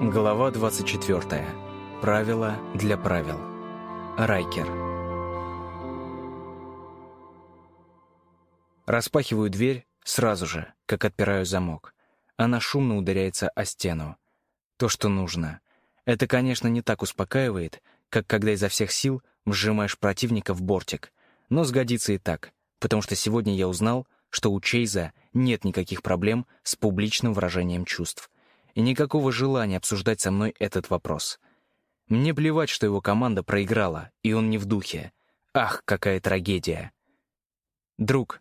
Глава 24. Правила для правил. Райкер. Распахиваю дверь сразу же, как отпираю замок. Она шумно ударяется о стену. То, что нужно. Это, конечно, не так успокаивает, как когда изо всех сил вжимаешь противника в бортик. Но сгодится и так, потому что сегодня я узнал, что у Чейза нет никаких проблем с публичным выражением чувств. И никакого желания обсуждать со мной этот вопрос. Мне плевать, что его команда проиграла, и он не в духе. Ах, какая трагедия. «Друг,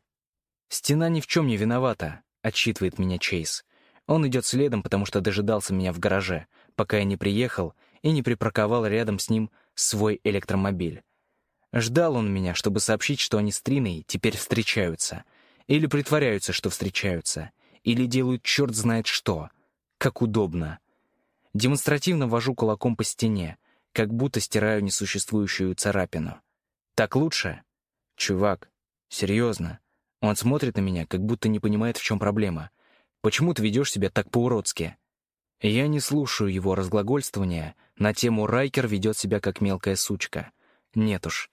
стена ни в чем не виновата», — отчитывает меня Чейз. Он идет следом, потому что дожидался меня в гараже, пока я не приехал и не припарковал рядом с ним свой электромобиль. Ждал он меня, чтобы сообщить, что они с Триной теперь встречаются — или притворяются, что встречаются. Или делают черт знает что. Как удобно. Демонстративно вожу кулаком по стене, как будто стираю несуществующую царапину. Так лучше? Чувак, серьезно. Он смотрит на меня, как будто не понимает, в чем проблема. Почему ты ведешь себя так по-уродски? Я не слушаю его разглагольствования на тему «Райкер ведет себя как мелкая сучка». Нет уж.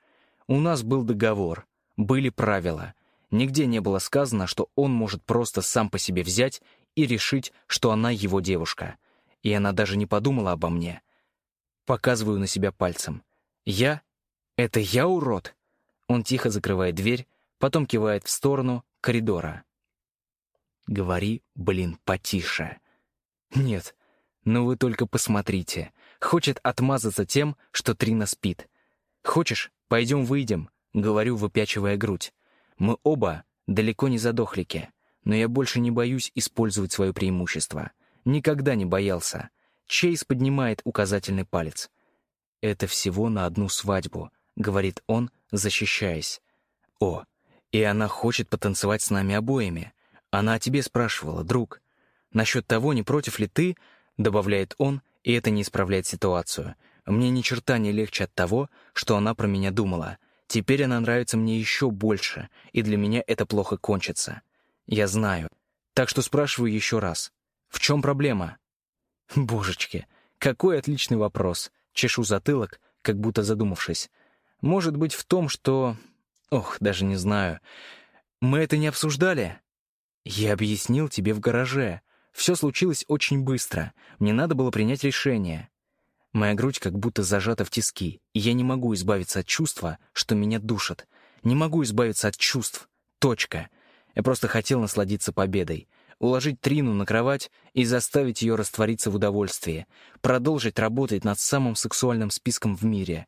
У нас был договор, были правила — Нигде не было сказано, что он может просто сам по себе взять и решить, что она его девушка. И она даже не подумала обо мне. Показываю на себя пальцем. «Я? Это я урод?» Он тихо закрывает дверь, потом кивает в сторону коридора. «Говори, блин, потише». «Нет, ну вы только посмотрите. Хочет отмазаться тем, что Трина спит. Хочешь, пойдем выйдем?» — говорю, выпячивая грудь. Мы оба далеко не задохлики, но я больше не боюсь использовать свое преимущество. Никогда не боялся. Чейз поднимает указательный палец. «Это всего на одну свадьбу», — говорит он, защищаясь. «О, и она хочет потанцевать с нами обоими. Она о тебе спрашивала, друг. Насчет того, не против ли ты, — добавляет он, и это не исправляет ситуацию. Мне ни черта не легче от того, что она про меня думала. Теперь она нравится мне еще больше, и для меня это плохо кончится. Я знаю. Так что спрашиваю еще раз. В чем проблема? Божечки, какой отличный вопрос. Чешу затылок, как будто задумавшись. Может быть в том, что... Ох, даже не знаю. Мы это не обсуждали? Я объяснил тебе в гараже. Все случилось очень быстро. Мне надо было принять решение. Моя грудь как будто зажата в тиски, и я не могу избавиться от чувства, что меня душат. Не могу избавиться от чувств. Точка. Я просто хотел насладиться победой. Уложить Трину на кровать и заставить ее раствориться в удовольствии. Продолжить работать над самым сексуальным списком в мире.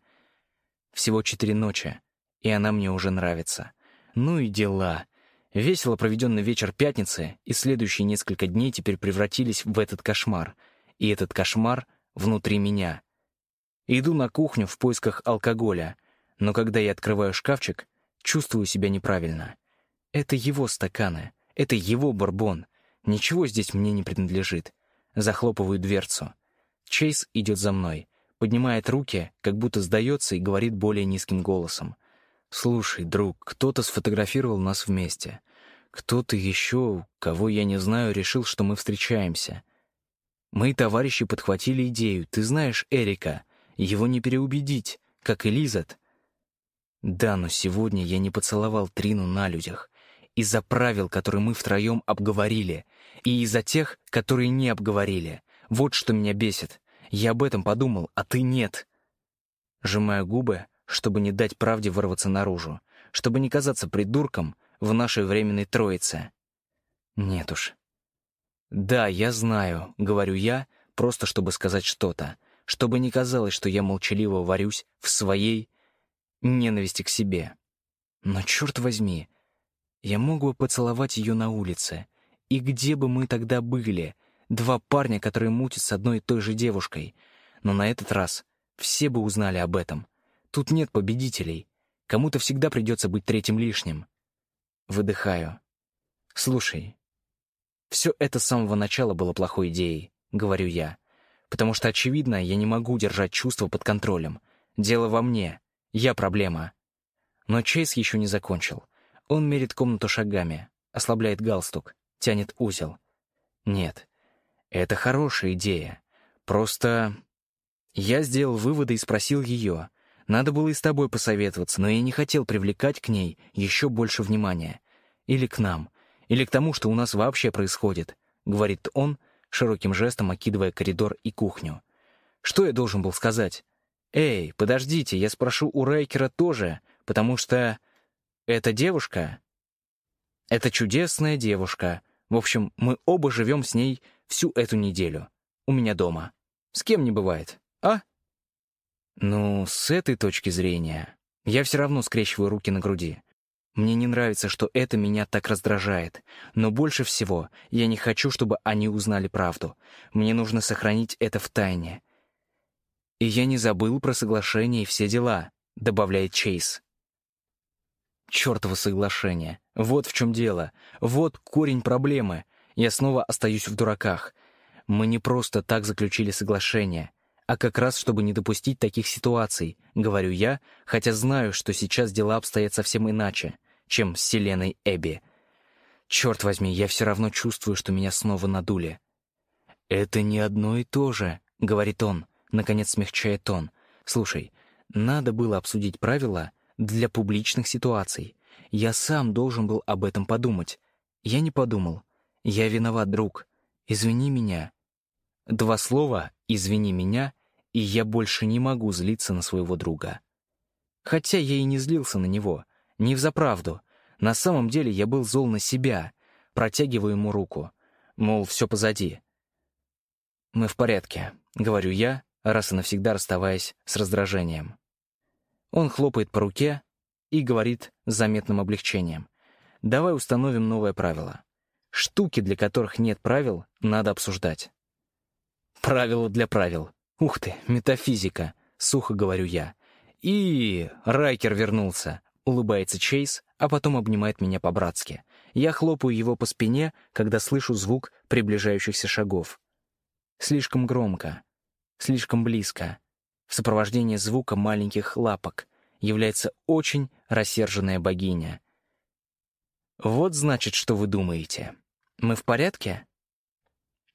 Всего четыре ночи, и она мне уже нравится. Ну и дела. Весело проведенный вечер пятницы и следующие несколько дней теперь превратились в этот кошмар. И этот кошмар — внутри меня. Иду на кухню в поисках алкоголя, но когда я открываю шкафчик, чувствую себя неправильно. Это его стаканы, это его бурбон. Ничего здесь мне не принадлежит. Захлопываю дверцу. Чейз идет за мной, поднимает руки, как будто сдается и говорит более низким голосом. «Слушай, друг, кто-то сфотографировал нас вместе. Кто-то еще, кого я не знаю, решил, что мы встречаемся. Мои товарищи подхватили идею. Ты знаешь Эрика. Его не переубедить, как и Лизат. Да, но сегодня я не поцеловал Трину на людях. Из-за правил, которые мы втроем обговорили. И из-за тех, которые не обговорили. Вот что меня бесит. Я об этом подумал, а ты нет. Сжимаю губы, чтобы не дать правде вырваться наружу. Чтобы не казаться придурком в нашей временной троице. Нет уж, «Да, я знаю», — говорю я, просто чтобы сказать что-то, чтобы не казалось, что я молчаливо варюсь в своей ненависти к себе. Но черт возьми, я мог бы поцеловать ее на улице. И где бы мы тогда были? Два парня, которые мутят с одной и той же девушкой. Но на этот раз все бы узнали об этом. Тут нет победителей. Кому-то всегда придется быть третьим лишним. Выдыхаю. «Слушай, все это с самого начала было плохой идеей, говорю я. Потому что, очевидно, я не могу держать чувства под контролем. Дело во мне. Я проблема. Но Чейз еще не закончил. Он мерит комнату шагами, ослабляет галстук, тянет узел. Нет, это хорошая идея. Просто я сделал выводы и спросил ее. Надо было и с тобой посоветоваться, но я не хотел привлекать к ней еще больше внимания. Или к нам. Или к тому, что у нас вообще происходит, говорит он, широким жестом окидывая коридор и кухню. Что я должен был сказать? «Эй, подождите, я спрошу у Райкера тоже, потому что эта девушка — это чудесная девушка. В общем, мы оба живем с ней всю эту неделю. У меня дома. С кем не бывает, а?» Ну, с этой точки зрения, я все равно скрещиваю руки на груди. Мне не нравится, что это меня так раздражает. Но больше всего я не хочу, чтобы они узнали правду. Мне нужно сохранить это в тайне. «И я не забыл про соглашение и все дела», — добавляет Чейз. Чёртово соглашение. Вот в чем дело. Вот корень проблемы. Я снова остаюсь в дураках. Мы не просто так заключили соглашение, а как раз, чтобы не допустить таких ситуаций, говорю я, хотя знаю, что сейчас дела обстоят совсем иначе, чем с Селеной Эбби. Черт возьми, я все равно чувствую, что меня снова надули. «Это не одно и то же», — говорит он. Наконец смягчает тон. «Слушай, надо было обсудить правила для публичных ситуаций. Я сам должен был об этом подумать. Я не подумал. Я виноват, друг. Извини меня». Два слова «извини меня», и я больше не могу злиться на своего друга. Хотя я и не злился на него. Не взаправду. На самом деле я был зол на себя. Протягиваю ему руку. Мол, все позади. «Мы в порядке», — говорю я, раз и навсегда расставаясь с раздражением. Он хлопает по руке и говорит с заметным облегчением. «Давай установим новое правило. Штуки, для которых нет правил, надо обсуждать». «Правила для правил. Ух ты, метафизика», — сухо говорю я. «И Райкер вернулся», — улыбается Чейз, а потом обнимает меня по-братски. Я хлопаю его по спине, когда слышу звук приближающихся шагов. Слишком громко, слишком близко. В сопровождении звука маленьких лапок является очень рассерженная богиня. Вот значит, что вы думаете. Мы в порядке?